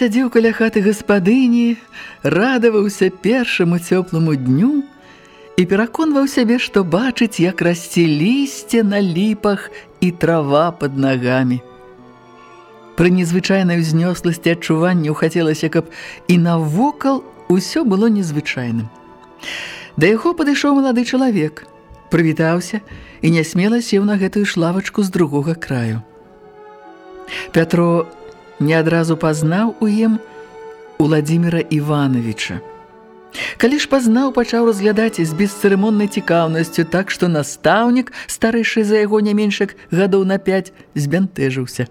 Сядзеў каля хаты гаспадыні, радаваўся першаму цёпламу дню і пераконваў сябе, што бачыць, як расце лісце на ліпах і трава пад нагамі. Пры незвычайнай узнёсласці адчуванню хацелася, каб і навокал усё было незвычайным. Да яго падышоў малады чалавек, прывітаўся і нясмела сеў на гэтую шлавачку з другога краю. Пятро не адразу пазнаў у ім Уладзіміра Івановича. Калі ж пазнаў, пачаў разглядаць з бесцырымоннай цікаўнасцю, так што настаўнік, старэйшы за яго не меншак гадоў на пяць, збянтэжыўся.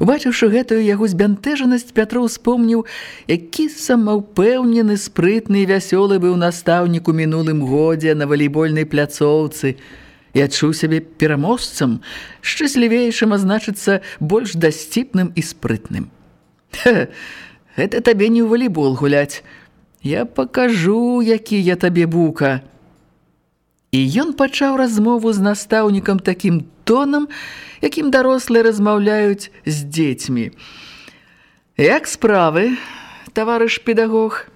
Убачыўшы гэтую яго збянтэжанасць, Пятро ўспомніў, які самаўпэўнены, спрытны і вясёлы быў настаўнік у мінулым годзе на валейбольнай пляцоўцы, і адчуў сябе пераможцам, шчаслівейшым, а значыцца, больш дасціпным і спрытным. Ха, гэта табе не ў валейбол гуляць. Я пакажу, які я табе бука. І ён пачаў размову з настаўнікам такім тонам, якім дарослыя размаўляюць з дзецьмі. Як справы, таварыш педагог?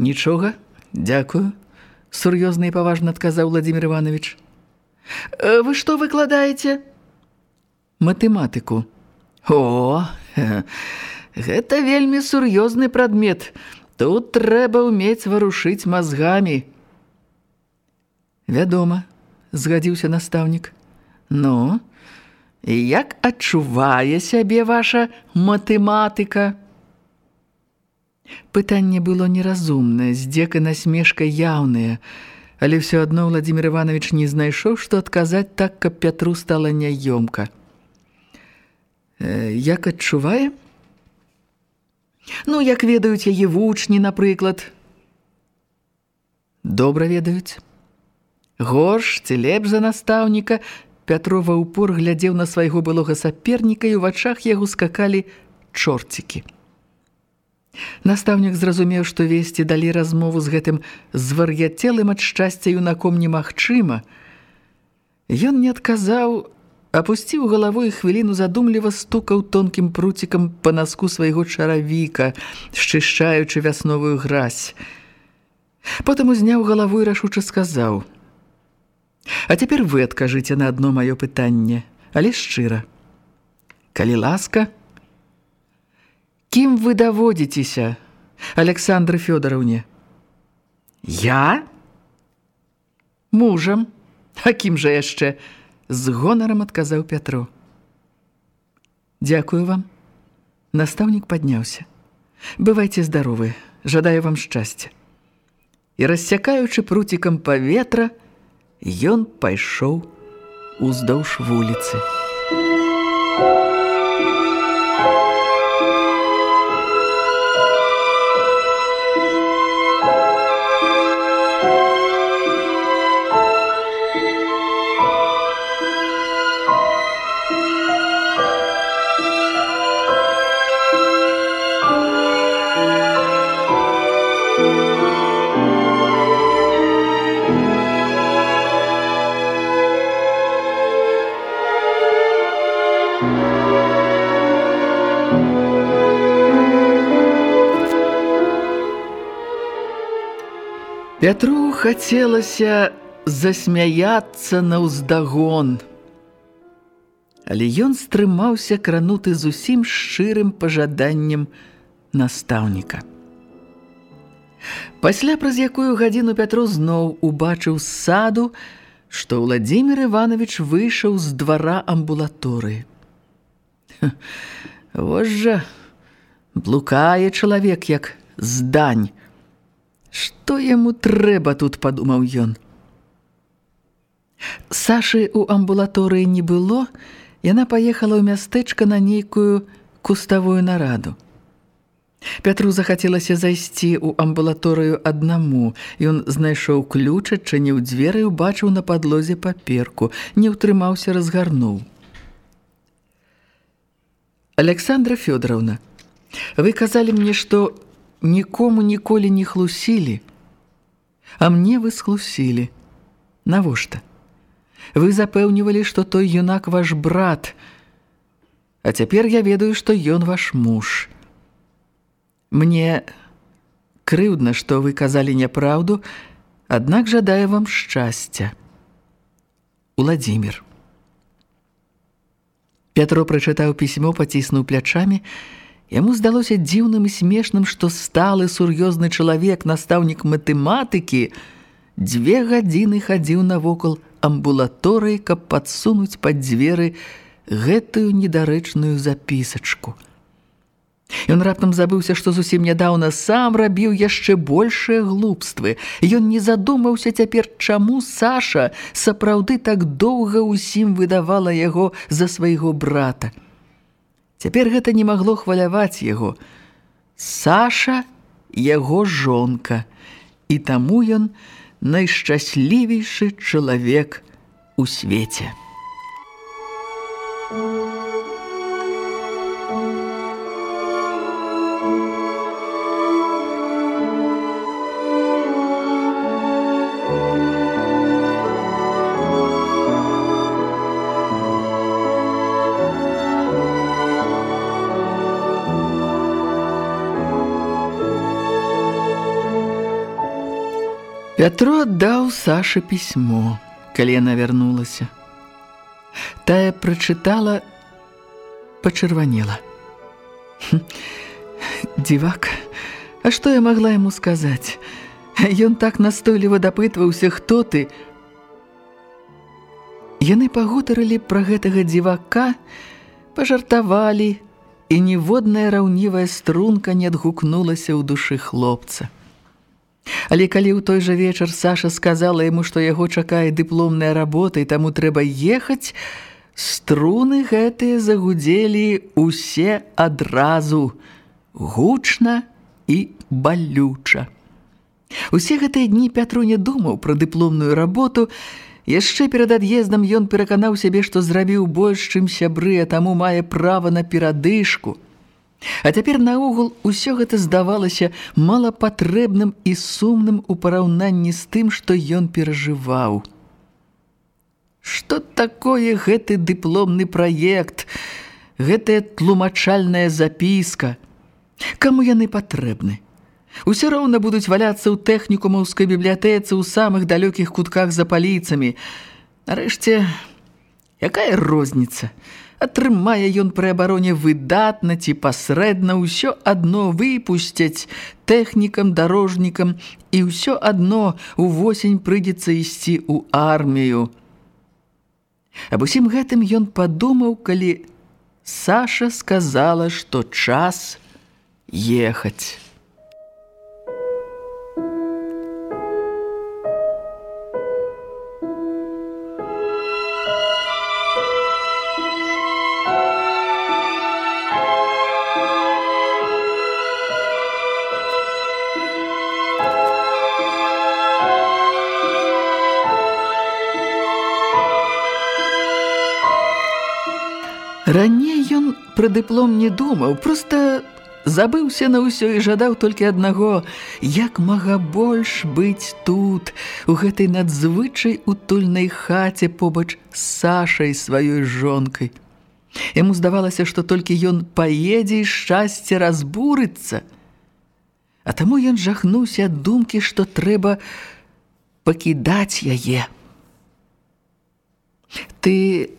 Нічога, дзякую сур'ёзна і паважна адказаў Владзімир Іванович. «Э, вы што выкладаеце? Матэматыку. О, гэта вельмі сур'ёзны прадмет. Тут трэба ўмець варушыць мазгамі. Вядома, згадзіўся настаўнік. Ну, як адчувае сябе ваша матэматыка? Пытанне было неразумнае, здзека насмешка яўная, але ўсё адно Владзімир Іванович не знайшоў, што адказаць так, каб Пятру стала няёмка. Э, як адчувае? Ну, як ведаюць яе вучні, напрыклад. Добра ведаюць. Горш ці лепш за настаўніка, Пятрова ўпор глядзеў на свайго былога саперніка і ў вачах яго скакалі чорцікі. Настаўнік зразумеў, што весці далі размову з гэтым звар'яцелым ад шчасця юнаком немагчыма. Ён не адказаў, апусціў галаву і хвіліну задумліва стукаў тонкім пруцікам па наску свайго чаравіка, шчышчаючы вясновую гразь. Потым узняў галаву і рашуча сказаў: « А цяпер вы адкажыце на адно маё пытанне, але шчыра. Калі ласка, Кім вы даводзіцеся, Александр Фёдораўне? Я? Мужам. А кім жа яшчэ? З гонарам адказаў Пятро. Дзякую вам. Настаўнік падняўся. Бывайце здаровы, жадаю вам шчасця. І рассякаючы пруцікам паветра, ён пайшоў уздоўж вуліцы. Пятру хацелася засмяяцца на ўздагон. Але ён стрымаўся крануты зусім шчырым пажаданнем настаўніка. Пасля праз якую гадзіну Пятру зноў убачыў з саду што Владзімир Іванович выйшаў з двара амбулаторыі. Вось жа блукае чалавек як здань. Што яму трэба тут, падумаў ён. Сашы ў амбулаторыі не было, яна паехала ў мястэчка на нейкую куставую нараду. Пятру захацелася зайсці ў амбулаторыю аднаму. Ён знайшоў ключ, адчыніў дзверы і убачыў на падлозе паперку, не ўтрымаўся, разгарнуў. Александра Фёдоровна, вы казалі мне, што нікому ніколі не хлусілі, а мне вы схлусілі. Навошта? Вы запэўнівалі, што той юнак ваш брат, а цяпер я ведаю, што ён ваш муж. Мне крыўдна, што вы казалі няпраўду, аднак жадаю вам шчасця. Уладзімир. Пятро прачытаў пісьмо, паціснуў плячамі. Яму здалося дзіўным і смешным, што сталы сур'ёзны чалавек, настаўнік матэматыкі, дзве гадзіны хадзіў навокал амбулаторыі, каб падсунуць пад дзверы гэтую недарэчную запісачку – Ён раптам забыўся, што зусім нядаўна сам рабіў яшчэ большыя глупствы. Ён не задумаўся цяпер, чаму Саша сапраўды так доўга ўсім выдавала яго за свайго брата. Цяпер гэта не магло хваляваць яго. Саша яго жонка, і таму ён найшчаслівейшы чалавек у свеце. Пятро аддаў Саше пісьмо, калі яна вярнулася. Тая прачытала, пачырванела. Дзівак, а што я магла яму сказаць? Ён так настойліва дапытваўся, хто ты? Яны пагутарылі пра гэтага дзівака, пажартавалі, і ніводная раўнівая струнка не адгукнулася ў душы хлопца. Але калі ў той жа вечар Саша сказала яму, што яго чакае дыпломная работа і таму трэба ехаць, струны гэтыя загудзелі усе адразу гучна і балюча. Усе гэтыя дні Пятру не думаў пра дыпломную работу. Яшчэ перад ад'ездам ён пераканаў сябе, што зрабіў больш, чым сябры, а таму мае права на перадышку – А цяпер наогул усё гэта здавалася малапатрэбным і сумным у параўнанні з тым, што ён перажываў. Што такое гэты дыпломны праект, гэтая тлумачальная запіска? Каму яны патрэбны? Усе роўна будуць валяцца ў тэхнікумаўскай бібліятэцы ў самых далёкіх кутках за паліцамі. Нарэшце, якая розніца? Атрымае ён пры абароне выдатна ці пасрэдна ўсё адно выпусцяць тэхнікам дарожнікам і ўсё адно увосень прыйдзецца ісці ў армію. Аб усім гэтым ён падумаў, калі Саша сказала, што час ехаць. Пра дыплом не думаў, проста забыўся на ўсё і жадаў толькі аднаго, як мага больш быць тут, у гэтай надзвычай утульнай хаце побач з Сашай сваёй жонкай. Яму здавалася, што толькі ён паедзе і шчасце разбурыцца. А таму ён жахнуўся ад думкі, што трэба пакідаць яе. Ты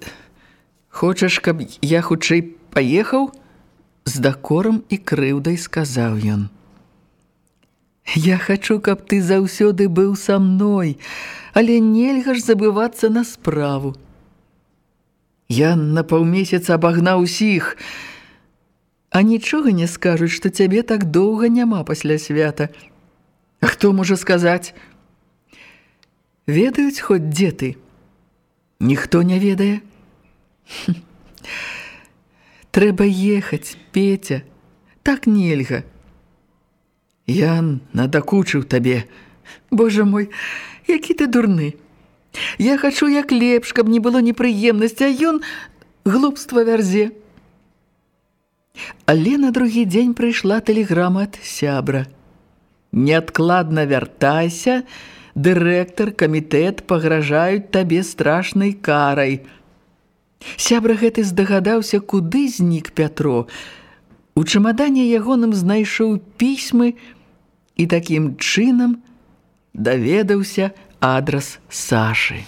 Хочаш, каб я хутчэй паехаў? З дакорам і крыўдай сказаў ён. Я хачу, каб ты заўсёды быў са мной, але нельга ж забывацца на справу. Я на паўмесяца абагнаў усіх, а нічога не скажуць, што цябе так доўга няма пасля свята. А хто можа сказаць? Ведаюць хоць дзе ты? Ніхто не ведае. Трэба ехаць, Петя, так нельга. Я надакучыў табе. Божа мой, які ты дурны. Я хачу як лепш, каб не было непрыемнасці, а ён глупства вярзе. Але на другі дзень прыйшла тэлеграма ад сябра. Неадкладна вяртайся, дырэктар, камітэт пагражаюць табе страшнай карай. Сябра гэты здагадаўся, куды знік Пятро. У чамадане ягоным знайшоў пісьмы і такім чынам даведаўся адрас Сашы.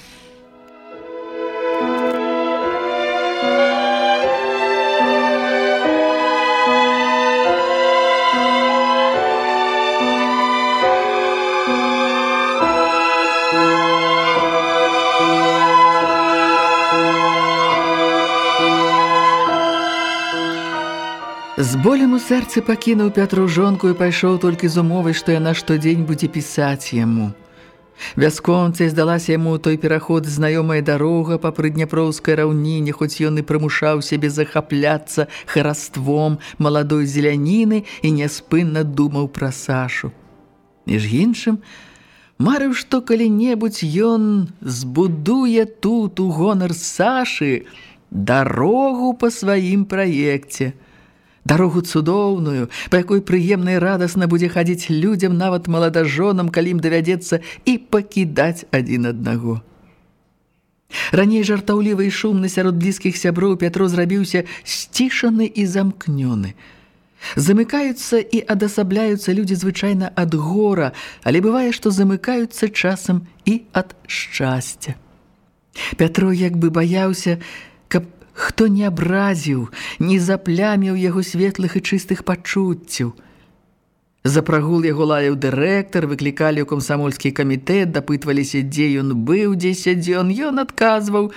З болем у сэрцы пакінуў Пятру жонку і пайшоў толькі з умовай, што яна штодзень будзе пісаць яму. Вясконцай здалася яму той пераход знаёмая дарога па прыдняпроўскай раўніне, хоць ён і прымушаў сябе захапляцца хараством маладой зеляніны і няспынна думаў пра Сашу. Між іншым, марыў, што калі-небудзь ён збудуе тут у гонар Сашы дарогу па сваім праекце – дарогу цудоўную, па якой прыемна і радасна будзе хадзіць людзям, нават маладажонам, калі ім давядзецца і пакідаць адзін аднаго. Раней жартаўлівы і шумны сярод блізкіх сяброў Пятро зрабіўся сцішаны і замкнёны. Замыкаюцца і адасабляюцца людзі звычайна ад гора, але бывае, што замыкаюцца часам і ад шчасця. Пятро як бы баяўся, хто не абразіў, не запляміў яго светлых і чыстых пачуццяў. За прагул яго лаяў дырэктар, выклікалі ў камсамольскі камітэт, дапытваліся, дзе ён быў, дзе сядзён, ён адказваў,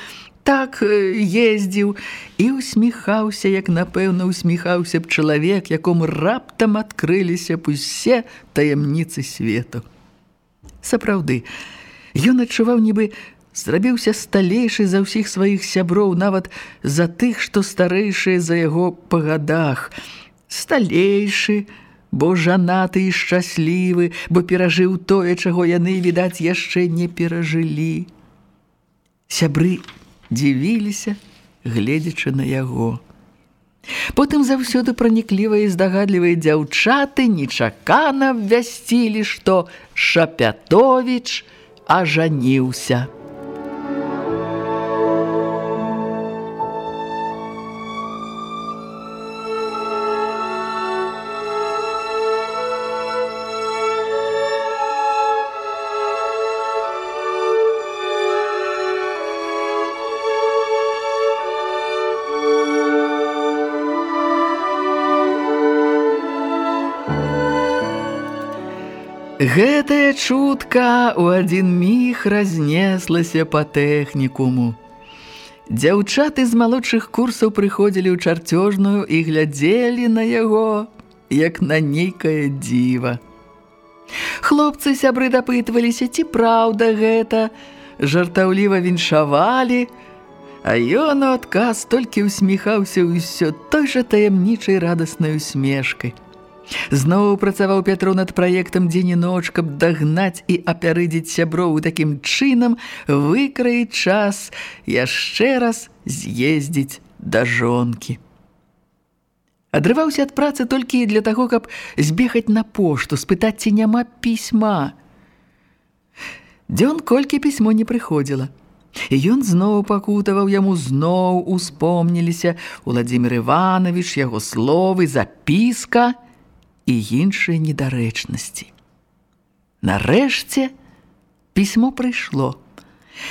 так ездзіў і усміхаўся, як напэўна усміхаўся б чалавек, якому раптам адкрыліся б усе таямніцы свету. Сапраўды, ён адчуваў нібы зрабіўся сталейшы за ўсіх сваіх сяброў, нават за тых, што старэйшыя за яго па гадах. Сталейшы, бо жанаты і шчаслівы, бо перажыў тое, чаго яны, відаць, яшчэ не перажылі. Сябры дзівіліся, гледзячы на яго. Потым заўсёды праніклівыя і здагадлівыя дзяўчаты нечакана абвясцілі, што Шапятовіч ажаніўся. Гэтая чутка ў адзін міг разнеслася па тэхнікуму. Дзяўчаты з малодшых курсаў прыходзілі ў чарцёжную і глядзелі на яго, як на нейкае дзіва. Хлопцы сябры дапытваліся, ці праўда гэта, жартаўліва віншавалі, а ён у адказ толькі ўсміхаўся ўсё той жа таямнічай радаснай усмешкай. Зноў працаваў Пятро над праектам дзень і ноч, каб дагнаць і апярыдзіць сяброў такім чынам, выкраіць час яшчэ раз з'ездзіць да жонкі. Адрываўся ад працы толькі для таго, каб збегаць на пошту, спытаць, ці няма пісьма. Дзён колькі пісьмо не прыходзіла. І ён зноў пакутаваў яму зноў успомніліся Владзімир Іванович, яго словы, запіска – і іншыя недарэчнасці. Нарэшце пісьмо прыйшло.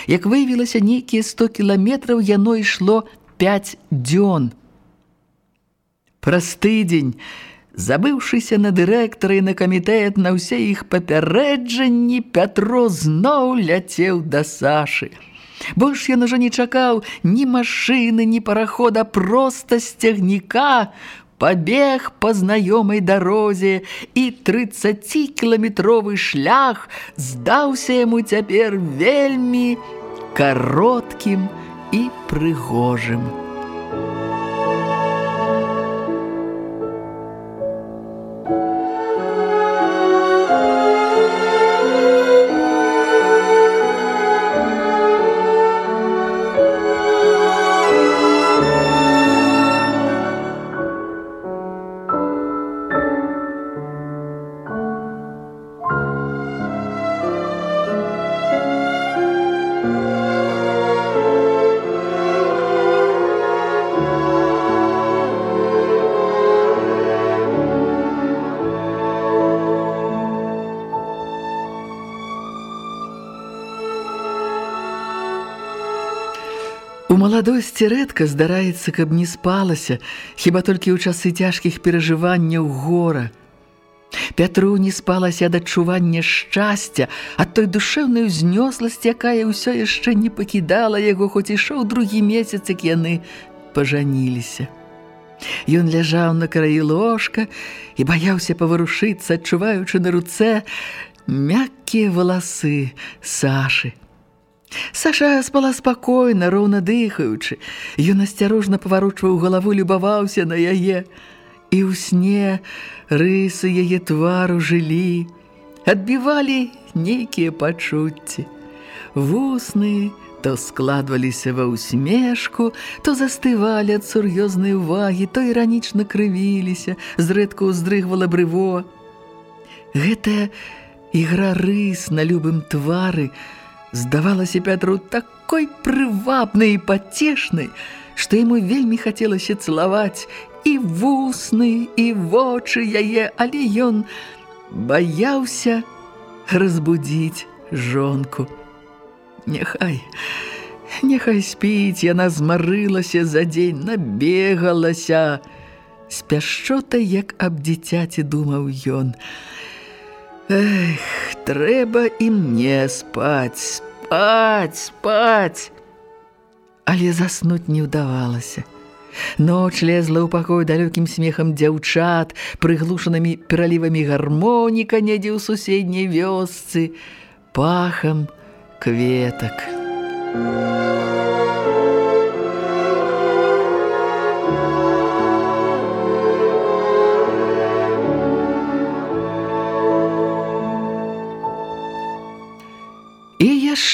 Як выявілася нейкія 100 кіламетраў, яно ішло 5 дзён. Праз тыдзень Забыўшыся на дырэктара і на камітэт на ўсе іх папярэджанні, Пятро зноў ляцеў да Сашы. Больш ён ужо не чакаў ні машыны, ні парахода, проста сцягніка, пабег па знаёмай дарозе і 30кіламетровы шлях здаўся яму цяпер вельмі кароткім і прыгожым. Маладосці рэдка здараецца, каб не спалася, хіба толькі ў часы цяжкіх перажыванняў гора. Пятру не спалася ад адчування шчасця, ад той душэўнай узнёсласці, якая ўсё яшчэ не пакідала яго, хоць ішоў другі месяц, як яны пажаніліся. Ён ляжаў на краі ложка і баяўся паварушыцца, адчуваючы на руцэ мяккія валасы Сашы. Саша спала спакойна, роўна дыхаючы. Ён асцярожна паварочваў галаву, любаваўся на яе. І ў сне рысы яе твару жылі, адбівалі нейкія пачуцці. Вусны то складваліся ва ўсмешку, то застывалі ад сур'ёзнай увагі, то іранічна крывіліся, зрэдку ўздрыгвала брыво. Гэтая ігра рыс на любым твары – здавалася Пятру такой прывабнай і пацешнай, што яму вельмі хацелася цалаваць і вусны, і вочы яе, але ён баяўся разбудзіць жонку. Няхай, няхай спіць, яна змарылася за дзень, набегалася. З пяшчотай, як аб дзіцяці думаў ён. Эх, трэба і мне спаць, спаць, спаць. Але заснуць не ўдавалася. Ноч лезла ў пакой далёкім смехам дзяўчат, прыглушанымі пералівамі гармоніка недзе ў суседняй вёсцы, пахам кветак. Музыка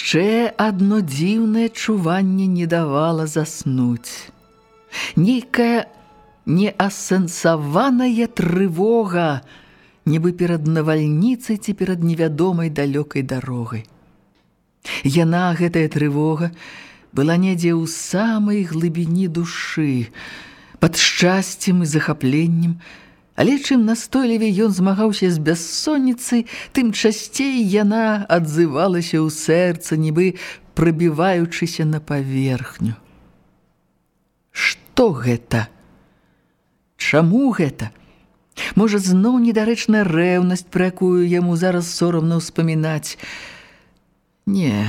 яшчэ адно дзіўнае чуванне не давала заснуць. Нейкая неасэнсаваная трывога, нібы перад навальніцай ці перад невядомай далёкай дарогай. Яна, гэтая трывога, была недзе ў самай глыбіні душы, пад шчасцем і захапленнем, Але чым настойлівей ён змагаўся з бяссонніцай, тым часцей яна адзывалася ў сэрца, нібы прабіваючыся на паверхню. Што гэта? Чаму гэта? Можа, зноў недарэчная рэўнасць, пра якую яму зараз сорамна ўспамінаць. Не, Не,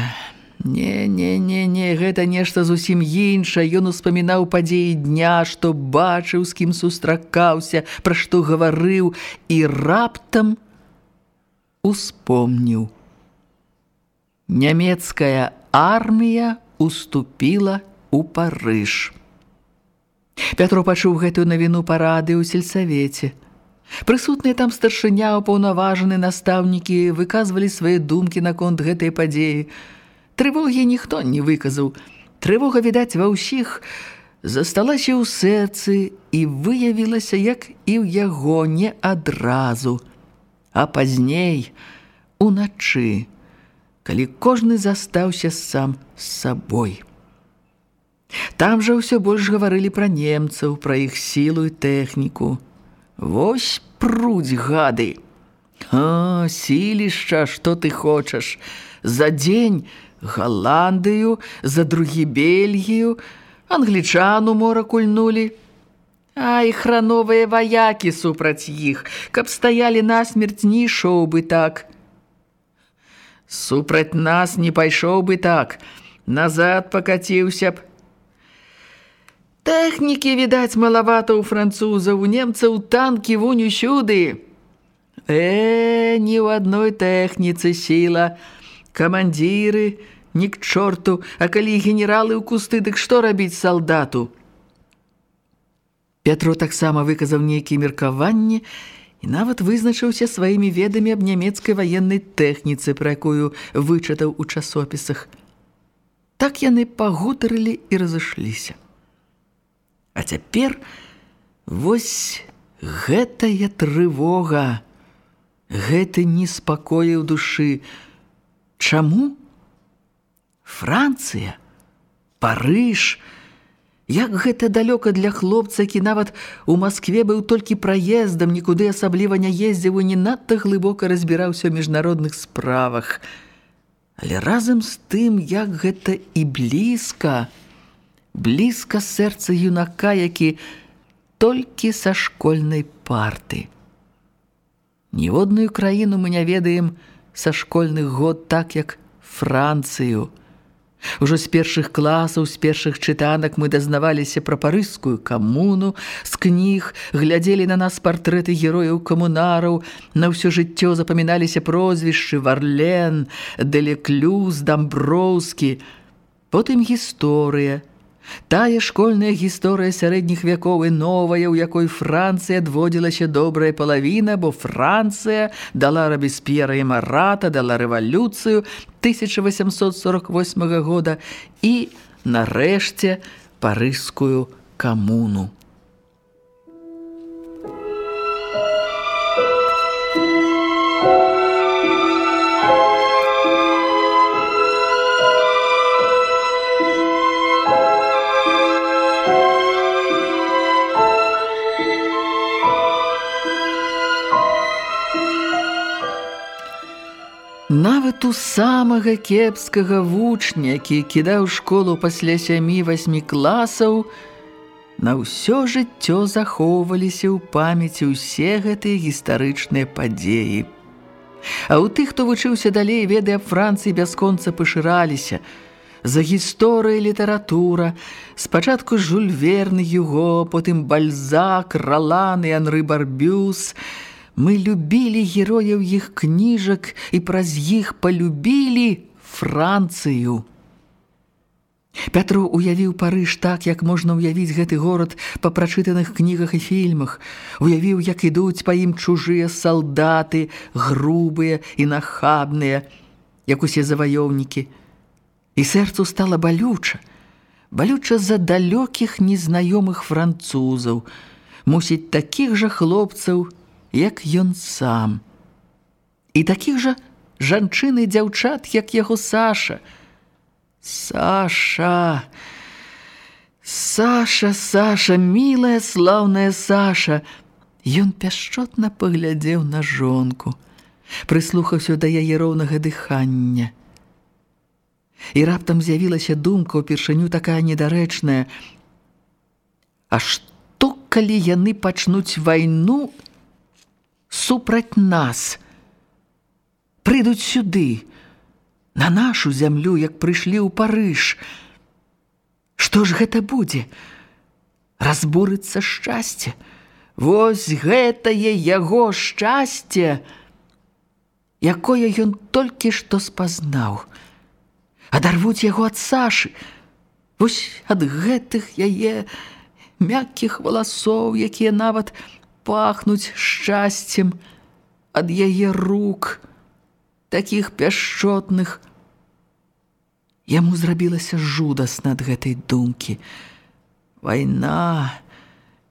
не, не, не, гэта нешта зусім іншае. Ён успамінаў падзеі дня, што бачыў, з кім сустракаўся, пра што гаварыў і раптам успомніў. Нямецкая армія уступіла ў Парыж. Пятро пачуў гэтую навіну парады ў сельсавеце. Прысутныя там старшыня, паўнаважаны настаўнікі выказвалі свае думкі наконт гэтай падзеі. Трывогі ніхто не выказаў. Трывога, відаць, ва ўсіх засталася ў сэрцы і выявілася, як і ў яго не адразу, а пазней уначы, калі кожны застаўся сам з сабой. Там жа ўсё больш гаварылі пра немцаў, пра іх сілу і тэхніку. Вось прудзь гады. А, сілішча, што ты хочаш? За дзень Галандыю, за другі Бельгію, англічану мора кульнулі. Ай, храновыя ваякі супраць іх, каб стаялі насмерць не ішоў бы так. Супраць нас не пайшоў бы так, назад пакаціўся б. Тэхнікі, відаць, малавата ў французаў, у немцаў танкі вунь усюды. Э, ні ў адной тэхніцы сіла. Камандзіры, ні к чорту, а калі генералы ў кусты, дык што рабіць салдату? Пятро таксама выказаў нейкія меркаванні і нават вызначыўся сваімі ведамі аб нямецкай ваеннай тэхніцы, пра якую вычытаў у часопісах. Так яны пагутарылі і разышліся. А цяпер вось гэтая трывога, гэты неспакоі ў душы. Чаму? Францыя, Парыж, Як гэта далёка для хлопца, які нават у Маскве быў толькі праездам, нікуды асабліва не ездзіў і не надта глыбока разбіраўся ў міжнародных справах. Але разам з тым, як гэта і блізка, блізка сэрца юнака, які толькі са школьнай парты. Ніводную краіну мы не ведаем са школьных год так, як Францыю. Ужо з першых класаў, з першых чытанак мы дазнаваліся пра парыскую камуну, з кніг, глядзелі на нас партрэты герояў камунараў, на ўсё жыццё запаміналіся прозвішчы Варлен, Делеклюз, Дамброўскі, потым гісторыя – Тая школьная гісторыя сярэдніх вякоў і новая, у якой Францыя адводзілася добрая палавіна, бо Францыя дала Рабісп'ера і Марата, дала рэвалюцыю 1848 года і, нарэшце, парыскую камуну. Нават у самага кепскага вучня, які кідаў школу пасля сямі-васьмі класаў, на ўсё жыццё захоўваліся ў памяці ўсе гэтыя гістарычныя падзеі. А ў тых, хто вучыўся далей, веды аб Францыі бясконца пашыраліся. За гісторыя літаратура, спачатку Жюль Верн, Юго, потым Бальзак, Ралан і Анры Барбюс – Мы любілі герояў іх кніжак і праз іх палюбілі Францыю. Пятру уявіў Парыж так, як можна ўявіць гэты горад па прачытаных кнігах і фільмах. Уявіў, як ідуць па ім чужыя салдаты, грубыя і нахабныя, як усе заваёўнікі. І сэрцу стала балюча, балюча за далёкіх незнаёмых французаў, мусіць такіх жа хлопцаў, як ён сам. І такіх жа жанчын і дзяўчат, як яго Саша. Саша! Саша, Саша, мілая, слаўная Саша! Ён пяшчотна паглядзеў на жонку, прыслухаўся да яе роўнага дыхання. І раптам з'явілася думка ўпершыню такая недарэчная. А што, калі яны пачнуць вайну, супраць нас. Прыйдуць сюды, на нашу зямлю, як прыйшлі ў Парыж. Што ж гэта будзе? Разбурыцца шчасце. Вось гэтае яго шчасце, якое ён толькі што спазнаў. Адарвуць яго ад Сашы, вось ад гэтых яе мяккіх валасоў, якія нават пахнуць шчасцем ад яе рук, такіх пяшчотных. Яму зрабілася жудасна ад гэтай думкі. Вайна,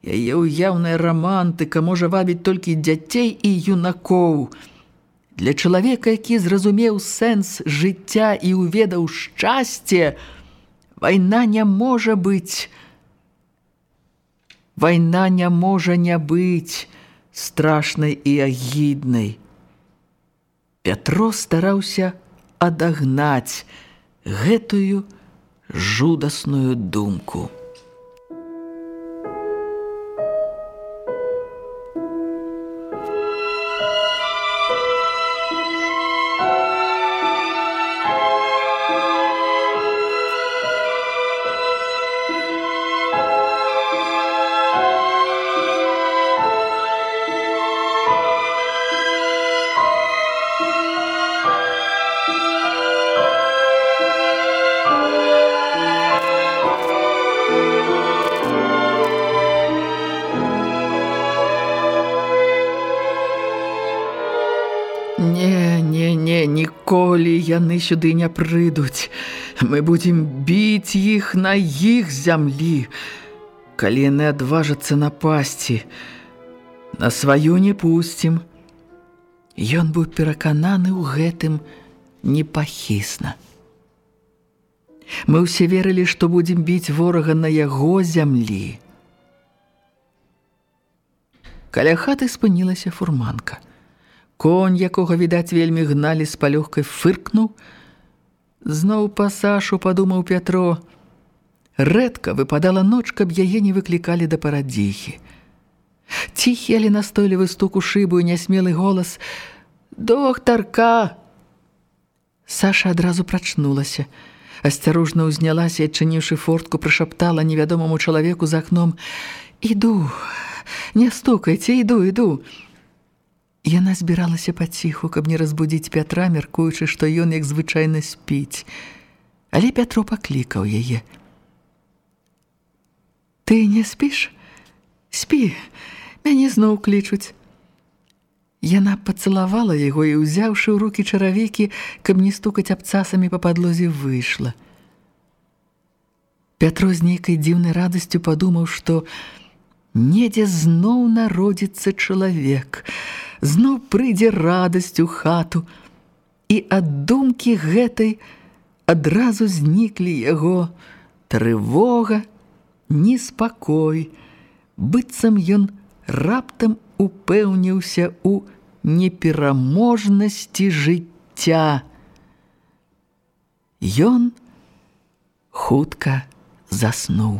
яе ўяўная рамантыка можа вабіць толькі дзяцей і юнакоў. Для чалавека, які зразумеў сэнс жыцця і ўведаў шчасце, вайна не можа быць Вайна не можа не быць страшнай і агіднай. Пятро стараўся адагнаць гэтую жудасную думку. Яны сюды не прыйдуць. Мы будзем біць іх на іх зямлі. Калі яны адважацца напасці, на сваю не пусцім. Ён быў перакананы ў гэтым непахісна. Мы ўсе верылі, што будзем біць ворага на яго зямлі. Каля хаты спынілася фурманка. Конь, якога, відаць, вельмі гналі з палёгкай, фыркнуў. Зноў па Сашу падумаў Пятро. Рэдка выпадала ноч, каб яе не выклікалі да парадзіхі. Ціхі, але настойлівы стук у шыбу і нясмелы голас «Доктарка!» Саша адразу прачнулася. Асцярожна ўзнялася і, адчыніўшы фортку, прышаптала невядомаму чалавеку за акном «Іду!» Не стукайце, іду, іду. Яна збіралася паціху, каб не разбудзіць Пятра, мяркуючы, што ён як звычайна спіць. Але Пятро паклікаў яе. Ты не спіш? Спі, мяне зноў клічуць. Яна пацалавала яго і, узяўшы ў рукі чаравікі, каб не стукаць абцасамі па падлозе, выйшла. Пятро з нейкай дзіўнай радасцю падумаў, што недзе зноў народзіцца чалавек, зноў прыйдзе радасць у хату, і ад думкі гэтай адразу зніклі яго трывога, неспакой, быццам ён раптам упэўніўся ў непераможнасці жыцця. Ён хутка заснуў.